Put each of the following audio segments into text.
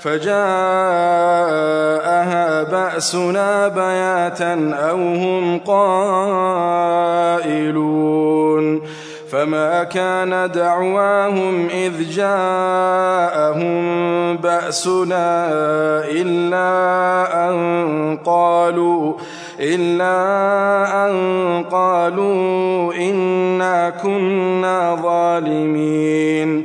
فجاءها بأسنا بياتا أو هم قائلون فما كان دعواهم إذ جاءهم بأسنا إلا أن قالوا إلا أن قالوا إنا كنا ظالمين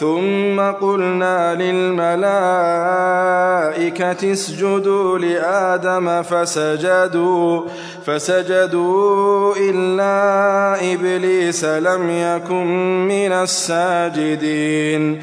ثم قلنا للملائكة اسجدوا لآدم فسجدوا فسجدوا إلا إبليس لم يكن من الساجدين.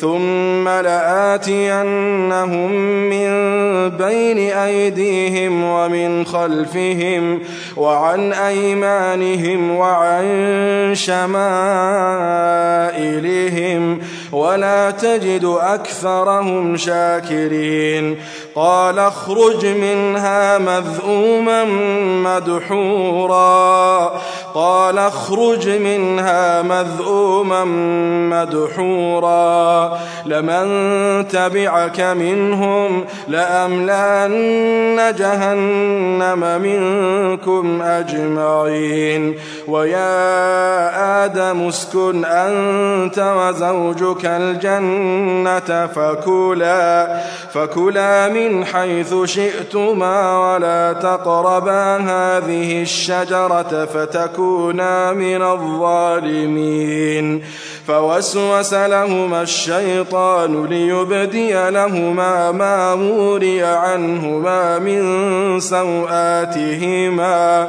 ثم لآتينهم من بين أيديهم ومن خلفهم وعن أيمانهم وعن شمائلهم ولا تجد أكثرهم شاكرين. قال اخرج منها مذءوما مدحورا. قال اخرج منها مذءوما مدحورا. لمن تبعك منهم لأملأن جهنم منكم أجمعين. ويا آدم اسكن أنت وزوجك الجنة فكلا فكلا من حيث شئتما ولا تقربا هذه الشجرة فتكونا من الظالمين. فوسوس لهما الشيطان ليبدي لهما ما موري عنهما من سوآتهما.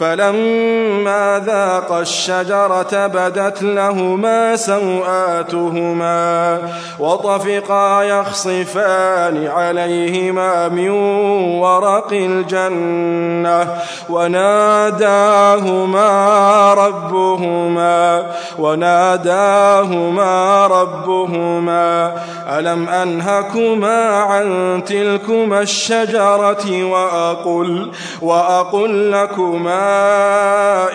فلما ذاق الشجرة بدت لهما سوآتهما وطفقا يخصفان عليهما من ورق الجنة وناداهما ربهما وناداهما ربهما ألم أنهكما عن تلكما الشجرة وأقل وأقل لكما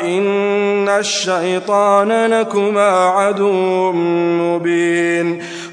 إن الشيطان لكما عدو مبين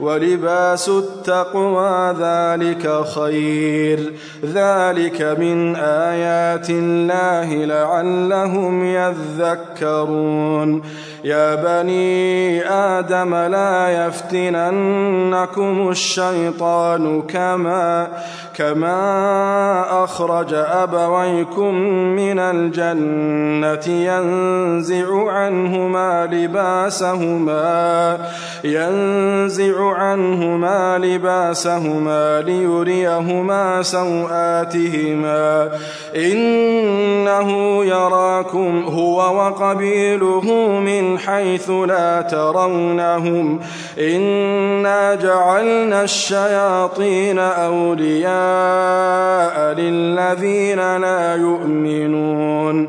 ولباس التقوى ذلك خير. ذلك من آيات الله لعلهم يذكرون. يا بني آدم لا يفتننكم الشيطان كما كما أخرج أبويكم من الجنة ينزع عنهما لباسهما ينزع عنهما لباسهما ليريهما سوآتهما. إنه يراكم هو وقبيله من حيث لا ترونهم إنا جعلنا الشياطين أولياء للذين لا يؤمنون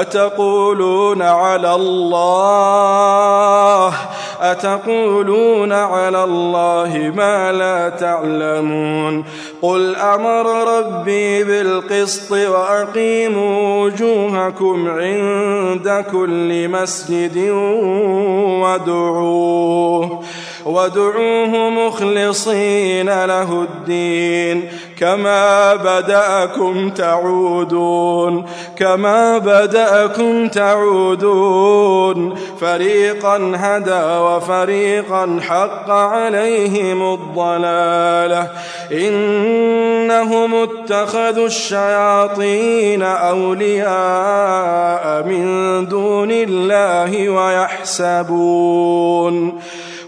أتقولون على الله؟ أتقولون على الله ما لا تعلمون؟ قل أمر ربي بالقسط وأقيموا وجوهكم عند كل مسجد وادعوه. وادعوه مخلصين له الدين. كما بدأكم تعودون. كما بدأكم تعودون. فريقا هدى وفريقا حق عليهم الضلالة. إنهم اتخذوا الشياطين أولياء من دون الله ويحسبون.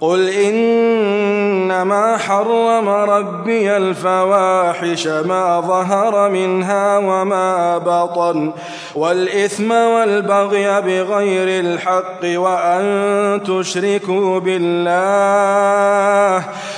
قل إنما حرم ربي الفواحش ما ظهر منها وما بطن والإثم والبغي بغير الحق وأن تشركوا بالله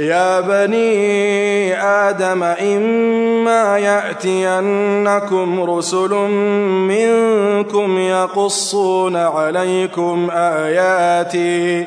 يا بني آدم إما يأتينكم رسل منكم يقصون عليكم آياتي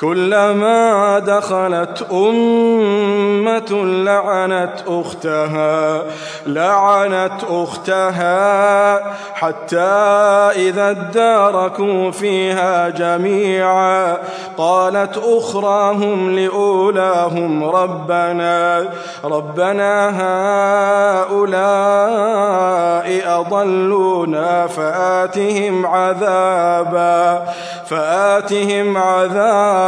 كلما دخلت أمة لعنت أختها لعنت أختها حتى إذا اداركوا فيها جميعا. قالت أخراهم لأولاهم ربنا ربنا هؤلاء أضلونا فآتهم عذابا فآتهم عذابا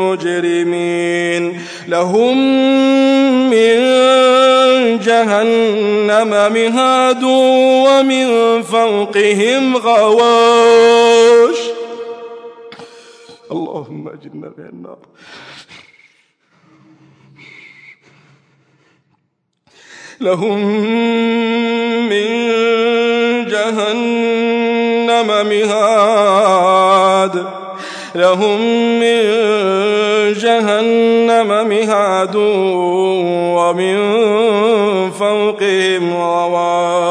المجرمين. لهم من جهنم مهاد ومن فوقهم غواش. اللهم اجرنا من النار. لهم من جهنم مهاد لهم من جهنم مهاد ومن فوقهم غواش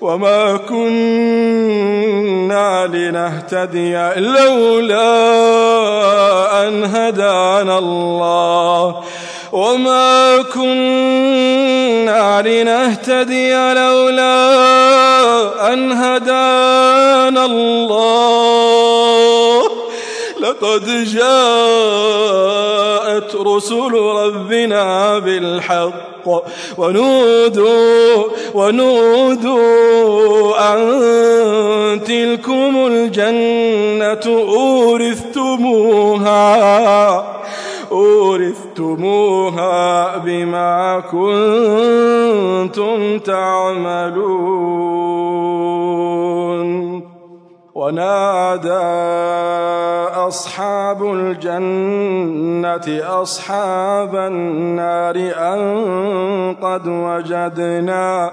وما كنا لنهتدي لولا أن هدانا الله. وما كنا لنهتدي لولا أن هدانا الله. لقد جاءت رسل ربنا بالحق. ونودوا ونودوا أن تلكم الجنة أورثتموها أورثتموها بما كنتم تعملون. ونادى أصحاب الجنة أصحاب النار أن قد وجدنا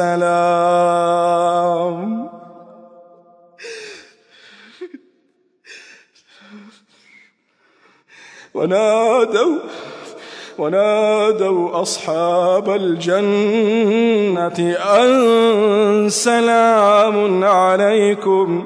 سلام. ونادوا ونادوا أصحاب الجنة أن سلام عليكم.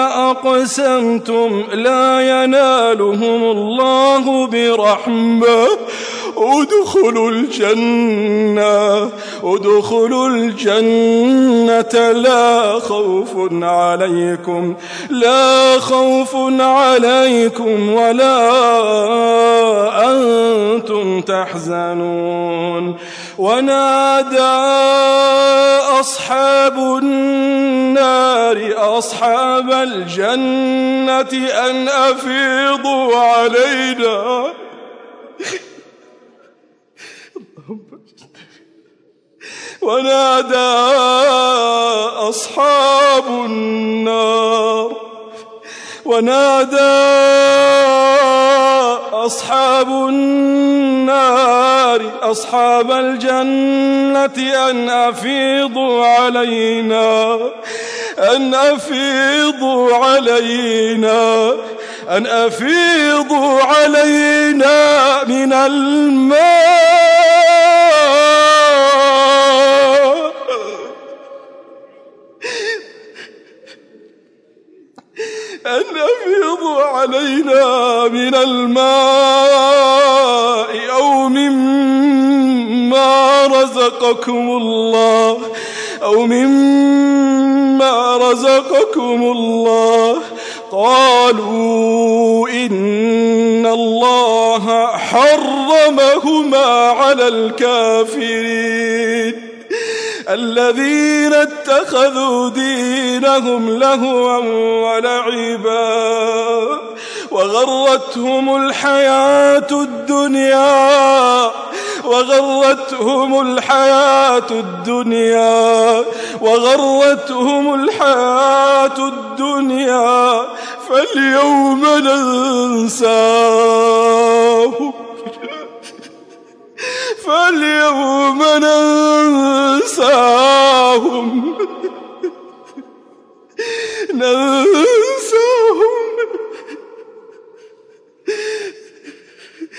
أقسمتم لا ينالهم الله برحمة. ادخلوا الجنة ادخلوا الجنة. لا خوف عليكم لا خوف عليكم ولا أنتم تحزنون. ونادى أصحاب النار أصحاب الجنة أن أفيضوا علينا. ونادى أصحاب النار. ونادى أصحاب النار. أصحاب الجنة أن أفيضوا علينا. أن أفيضوا علينا. أن أفيضوا علينا. من الماء أو مما رزقكم الله أو مما رزقكم الله قالوا إن الله حرمهما على الكافرين الذين اتخذوا دينهم لهوا ولعبا وغرتهم الحياة الدنيا وغرتهم الحياة الدنيا وغرتهم الحياة الدنيا فاليوم ننساهم فاليوم ننساهم ننساهم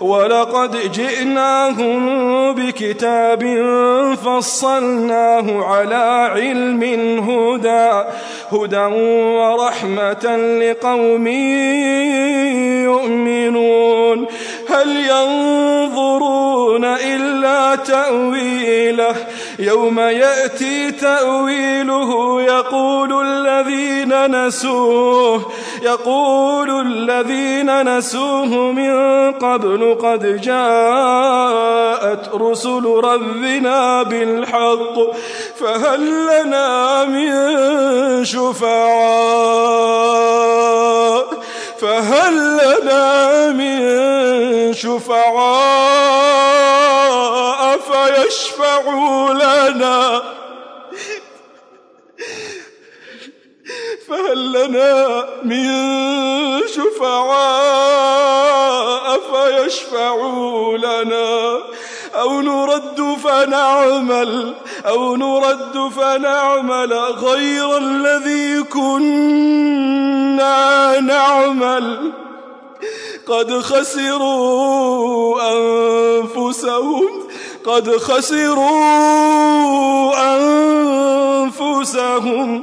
ولقد جئناهم بكتاب فصلناه على علم هدى هدى ورحمة لقوم يؤمنون. هل ينظرون إلا تأويله؟ يوم يأتي تأويله يقول الذين نسوه يقول الذين نسوه من قبل قد جاءت رسل ربنا بالحق فهل لنا من شفعاء؟ فهل لنا من شفعاء؟ فيشفعوا لنا؟ فهل لنا من شفعاء؟ فيشفعوا لنا. أو نرد فنعمل أو نرد فنعمل غير الذي كنا نعمل. قد خسروا أنفسهم قد خسروا أنفسهم.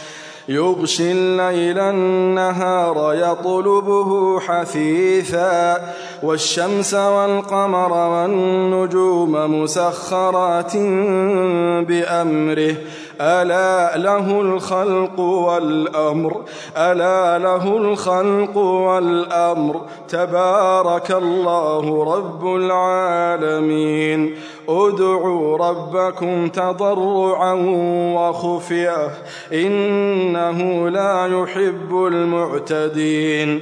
يغشي الليل النهار يطلبه حثيثا والشمس والقمر والنجوم مسخرات بأمره ألا له الخلق والأمر ألا له الخلق والأمر. تبارك الله رب العالمين. ادعوا ربكم تضرعا وخفية إنه لا يحب المعتدين.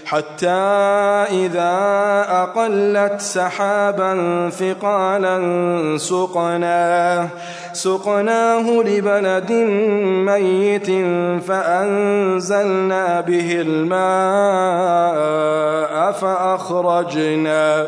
حتى إذا أقلت سحابا ثقالا سقناه سقناه لبلد ميت فأنزلنا به الماء فأخرجنا.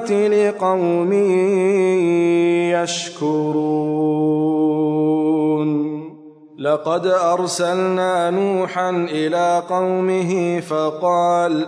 لقوم يشكرون لقد أرسلنا نوحا إلى قومه فقال فقال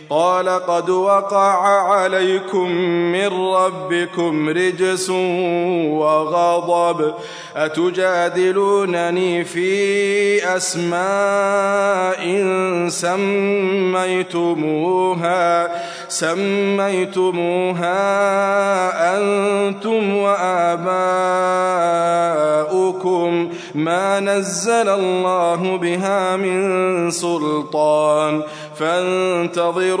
قال قد وقع عليكم من ربكم رجس وغضب. أتجادلونني في أسماء سميتموها سميتموها أنتم وآباؤكم. ما نزل الله بها من سلطان. فانتظروا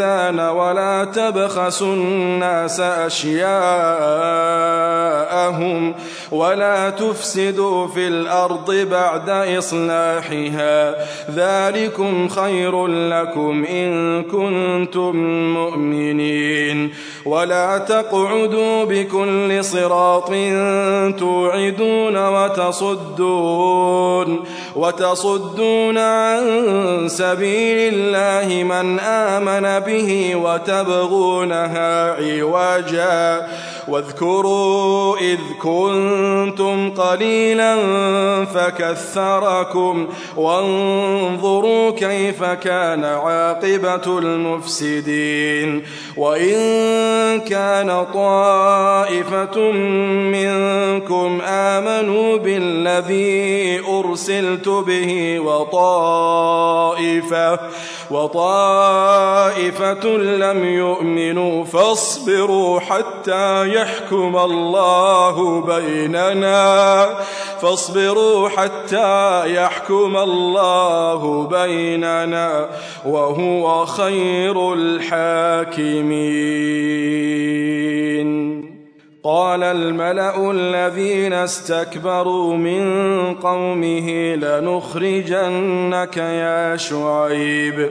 ولا تبخسوا الناس أشياءهم ولا تفسدوا في الأرض بعد إصلاحها ذلكم خير لكم إن كنتم مؤمنين ولا تقعدوا بكل صراط توعدون وتصدون وتصدون عن سبيل الله من آمن به وتبغونها عوجا واذكروا إذ كنتم قليلا فكثركم وانظروا كيف كان عاقبة المفسدين وإن كان طائفة منكم آمنوا بالذي أرسلت به وطائفة وطائفة لم يؤمنوا فاصبروا حتى يحكم الله بيننا. فاصبروا حتى يحكم الله بيننا وهو خير الحاكمين. قال الملأ الذين استكبروا من قومه لنخرجنك يا شعيب.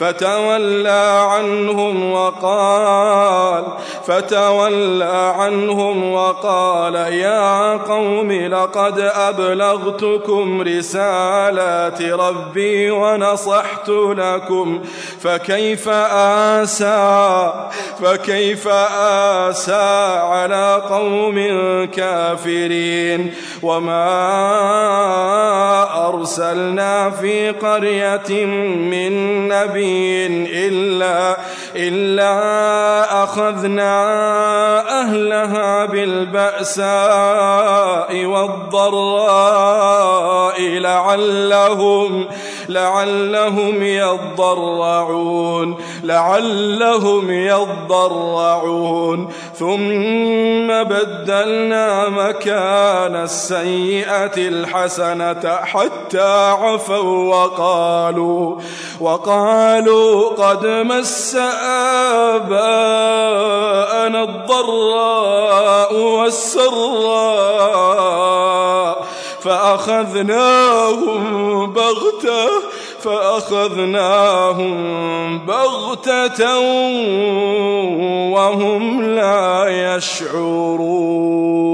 فتولى عنهم وقال فتولى عنهم وقال يا قوم لقد أبلغتكم رسالات ربي ونصحت لكم فكيف آسى فكيف آسى على قوم كافرين وما أرسلنا في قرية من نبي إلا إلا أخذنا أهلها بالبأساء والضراء لعلهم لعلهم يضرعون لعلهم يضرعون. ثم بدلنا مكان السيئة الحسنة حتى عفوا وقالوا وقالوا قد مس آباءنا الضراء والسراء فأخذناهم بغتة فأخذناهم بغتة وهم لا يشعرون.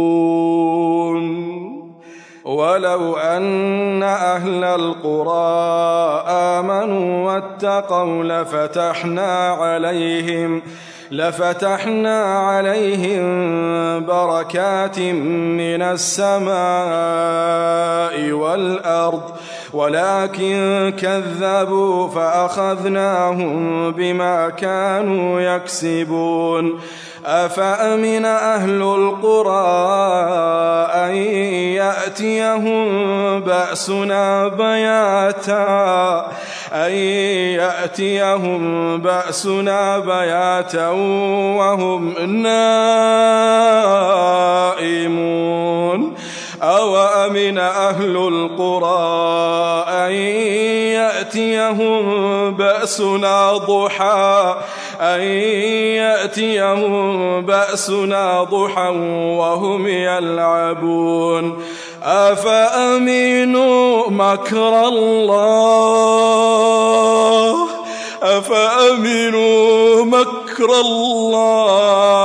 ولو أن أهل القرى آمنوا واتقوا لفتحنا عليهم لفتحنا عليهم بركات من السماء والأرض ولكن كذبوا فأخذناهم بما كانوا يكسبون أفأمن أهل القرى أن يأتيهم بأسنا بياتا؟ أن يأتيهم بأسنا بياتا وهم نائمون. أو أمن أهل القرى أن يأتيهم بأسنا ضحى؟ أن يأتيهم بأسنا ضحى وهم يلعبون؟ أفأمنوا مكر الله؟ أفأمنوا مكر الله؟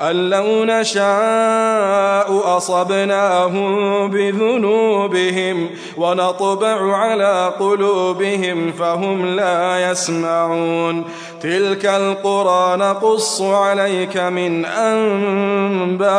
أن لو نشاء أصبناهم بذنوبهم ونطبع على قلوبهم فهم لا يسمعون. تلك القرى نقص عليك من أنبائها.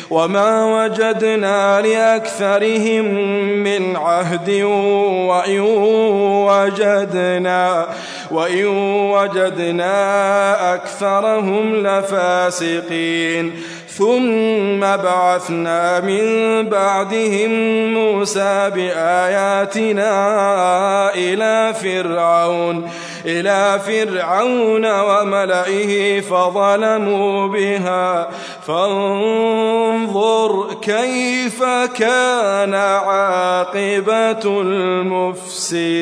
وما وجدنا لأكثرهم من عهد وإن وجدنا وإن وجدنا أكثرهم لفاسقين ثم بعثنا من بعدهم موسى بآياتنا إلى فرعون إلى فرعون وملئه فظلموا بها. فانظر كيف كان عاقبة المفسدين.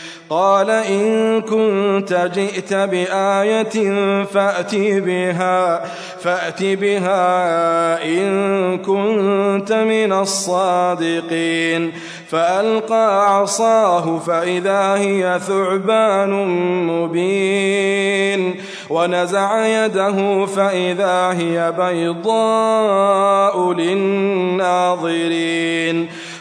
قال إن كنت جئت بآية فأت بها فأت بها إن كنت من الصادقين. فألقى عصاه فإذا هي ثعبان مبين. ونزع يده فإذا هي بيضاء للناظرين.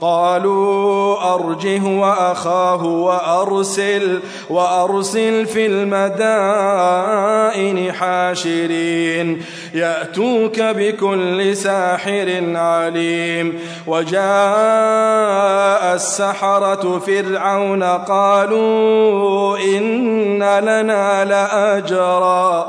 قالوا أرجه وأخاه وأرسل وأرسل في المدائن حاشرين يأتوك بكل ساحر عليم وجاء السحرة فرعون قالوا إن لنا لأجرا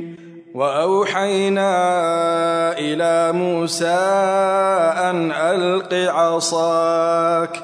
وأوحينا إلى موسى أن ألق عصاك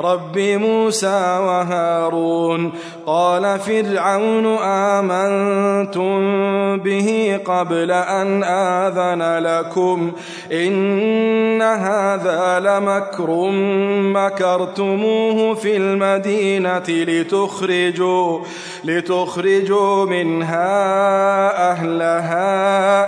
رب موسى وهارون. قال فرعون آمنتم به قبل أن آذن لكم. إن هذا لمكر مكرتموه في المدينة لتخرجوا لتخرجوا منها أهلها.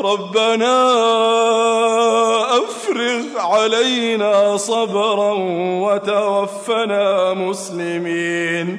ربنا أفرغ علينا صبرا وتوفنا مسلمين.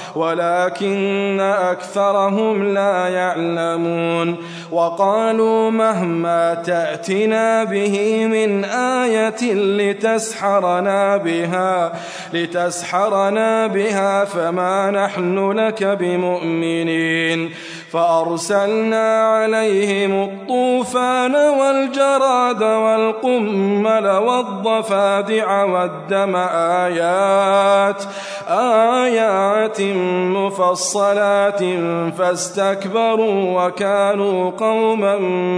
ولكن أكثرهم لا يعلمون وقالوا مهما تأتنا به من آية لتسحرنا بها لتسحرنا بها فما نحن لك بمؤمنين. فأرسلنا عليهم الطوفان والجراد والقمل والضفادع والدم آيات آيات مفصلات فاستكبروا وكانوا قوما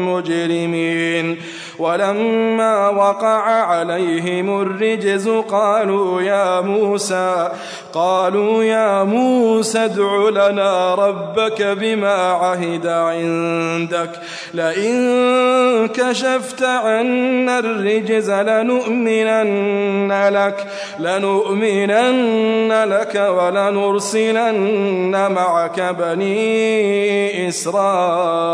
مجرمين. ولما وقع عليهم الرجز قالوا يا موسى قالوا يا موسى ادع لنا ربك بما عهد عندك لئن كشفت عنا الرجز لنؤمنن لك لنؤمنن لك ولنرسلن معك بني إسرائيل.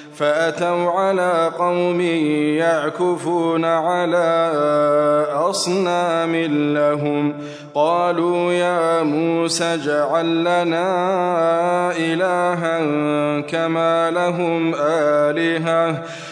فأتوا على قوم يعكفون على أصنام لهم. قالوا يا موسى اجعل لنا إلها كما لهم آلهة.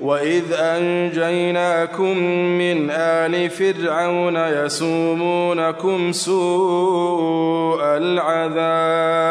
وإذ أنجيناكم من آل فرعون يسومونكم سوء العذاب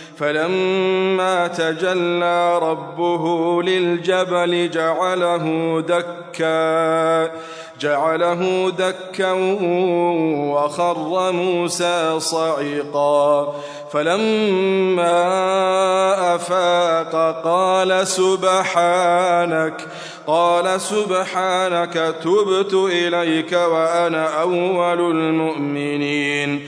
فلما تجلى ربه للجبل جعله دكا جعله دكا وخر موسى صعقا فلما أفاق قال سبحانك قال سبحانك تبت إليك وأنا أول المؤمنين.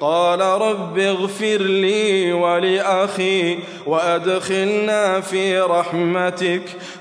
قال رب اغفر لي ولأخي وأدخلنا في رحمتك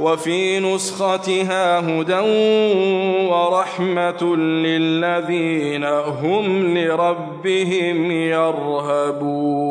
وفي نسختها هدى ورحمة للذين هم لربهم يرهبون.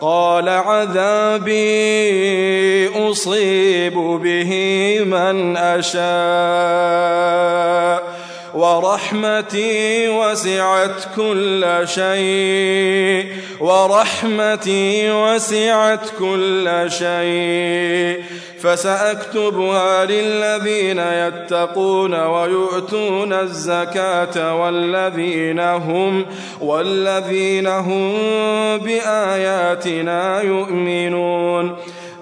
قال عذابي أصيب به من أشاء ورحمتي وسعت كل شيء ورحمتي وسعت كل شيء فسأكتبها للذين يتقون ويؤتون الزكاة والذين هم والذين هم بآياتنا يؤمنون.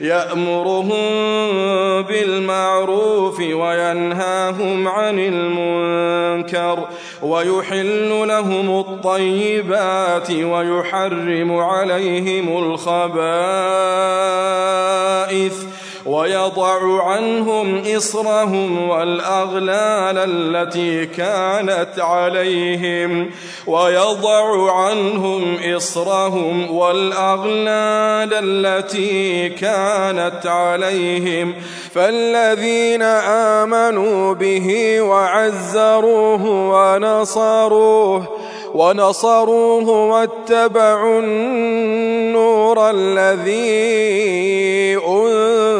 يأمرهم بالمعروف وينهاهم عن المنكر ويحل لهم الطيبات ويحرم عليهم الخبائث ويضع عنهم إصرهم والأغلال التي كانت عليهم. ويضع عنهم إصرهم والأغلال التي كانت عليهم. فالذين آمنوا به وعزروه ونصروه ونصروه واتبعوا النور الذي أنزل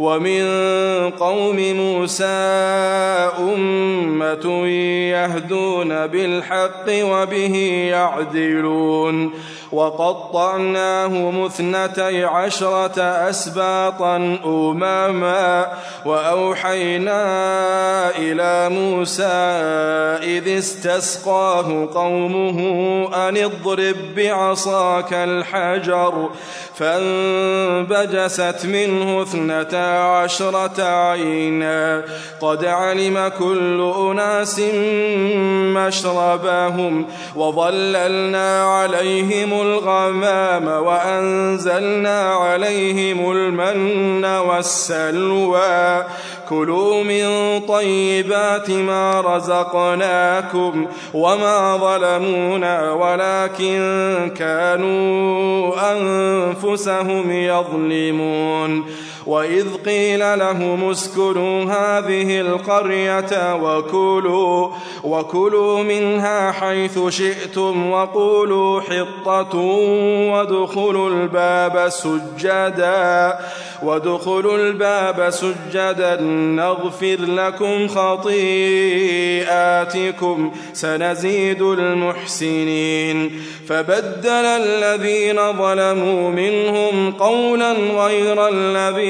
ومن قوم موسى أمة يهدون بالحق وبه يعدلون. وقطعناه مثنتي عشرة أسباطا أماما وأوحينا إلى موسى إذ استسقاه قومه أن اضرب بعصاك الحجر فانبجست منه اثنتا عشرة عينا. قد علم كل أناس مشربهم وظللنا عليهم الغمام وأنزلنا عليهم المن والسلوى. كلوا من طيبات ما رزقناكم وما ظلمونا ولكن كانوا أنفسهم يظلمون. وإذ قيل لهم اسكنوا هذه القرية وكلوا وكلوا منها حيث شئتم وقولوا حطة وادخلوا الباب سجدا وادخلوا الباب سجدا نغفر لكم خطيئاتكم سنزيد المحسنين. فبدل الذين ظلموا منهم قولا غير الذي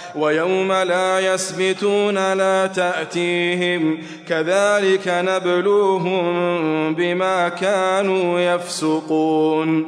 ويوم لا يسبتون لا تأتيهم كذلك نبلوهم بما كانوا يفسقون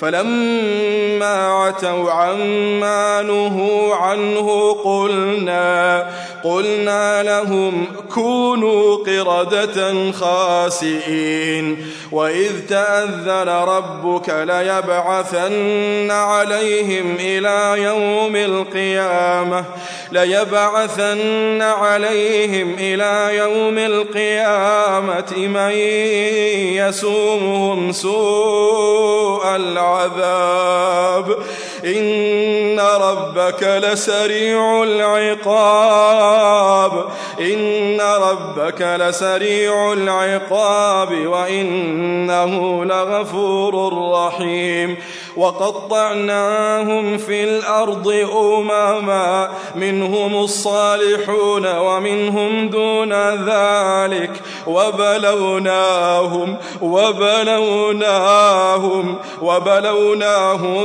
فلما عتوا عما نهوا عنه قلنا قلنا لهم كونوا قردة خاسئين وإذ تأذن ربك ليبعثن عليهم إلى يوم القيامة ليبعثن عليهم إلى يوم القيامة من يسومهم سوء العذاب. العذاب إن ربك لسريع العقاب. إن ربك لسريع العقاب وإنه لغفور رحيم. وقطعناهم في الأرض أمما منهم الصالحون ومنهم دون ذلك. وبلوناهم وبلوناهم وبلوناهم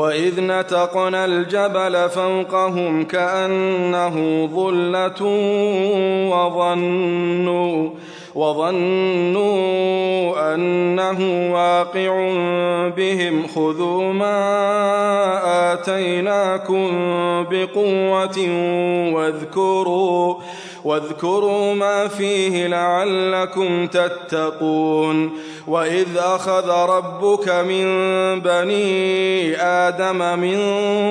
وإذ نتقنا الجبل فوقهم كأنه ظلة وظنوا وظنوا أنه واقع بهم خذوا ما آتيناكم بقوة واذكروا واذكروا ما فيه لعلكم تتقون وإذ أخذ ربك من بني آدم من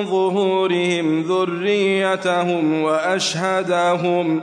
ظهورهم ذريتهم وأشهدهم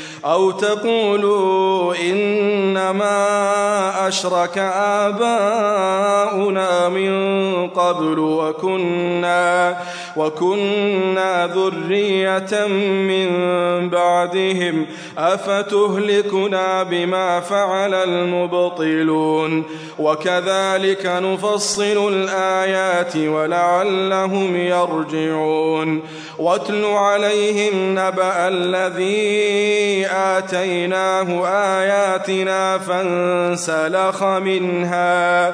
أو تقولوا إنما أشرك آباؤنا من قبل وكنا وكنا ذرية من بعدهم أفتهلكنا بما فعل المبطلون وكذلك نفصل الآيات ولعلهم يرجعون واتل عليهم نبأ الذي آتيناه آياتنا فانسلخ منها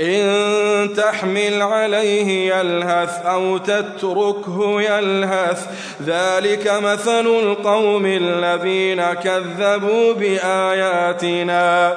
إن تحمل عليه يلهث أو تتركه يلهث. ذلك مثل القوم الذين كذبوا بآياتنا.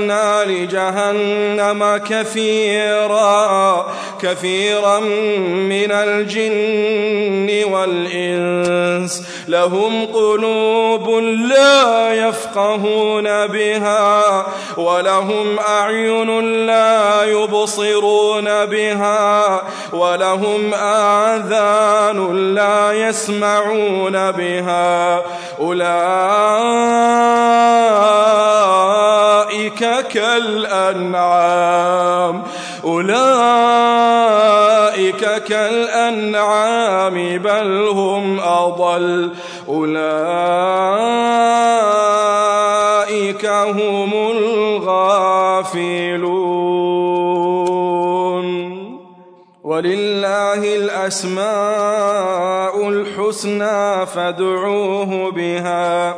لجهنم كثيرا كثيرا من الجن والإنس. لهم قلوب لا يفقهون بها ولهم أعين لا يبصرون بها ولهم آذان لا يسمعون بها. أولئك كالأنعام أولئك كالأنعام بل هم أضل. أولئك هم الغافلون. ولله الأسماء الحسنى فادعوه بها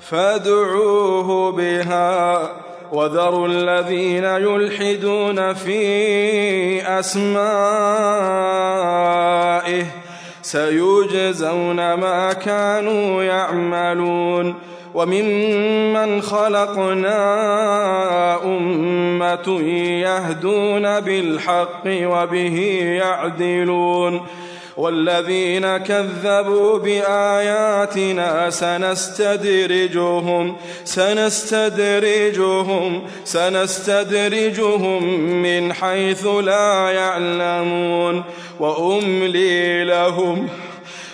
فادعوه بها. وذروا الذين يلحدون في أسمائه سيجزون ما كانوا يعملون وممن خلقنا أمة يهدون بالحق وبه يعدلون والذين كذبوا بآياتنا سنستدرجهم سنستدرجهم سنستدرجهم من حيث لا يعلمون وأملي لهم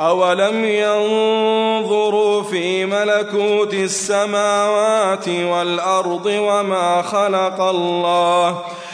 أولم ينظروا في ملكوت السماوات والأرض وما خلق الله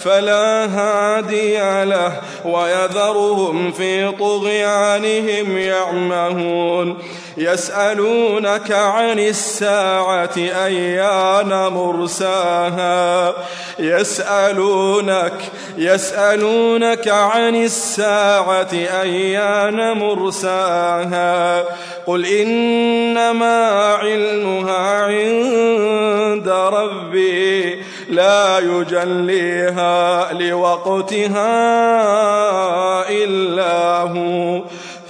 فلا هادي له ويذرهم في طغيانهم يعمهون. يسألونك عن الساعة أيان مرساها. يسألونك يسألونك عن الساعة أيان مرساها. قل إنما علمها عند ربي لا يجليها لوقتها إلا هو.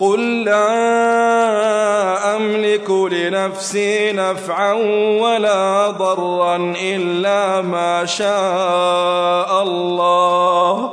قل لا أملك لنفسي نفعا ولا ضرا إلا ما شاء الله.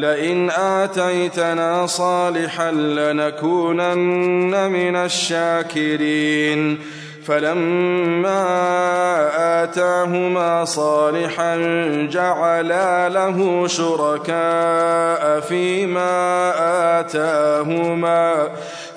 لئن آتيتنا صالحا لنكونن من الشاكرين. فلما آتاهما صالحا جعلا له شركاء فيما آتاهما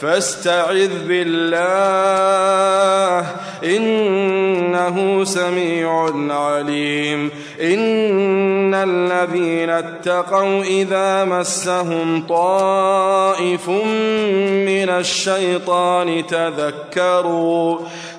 فاستعذ بالله إنه سميع عليم. إن الذين اتقوا إذا مسهم طائف من الشيطان تذكروا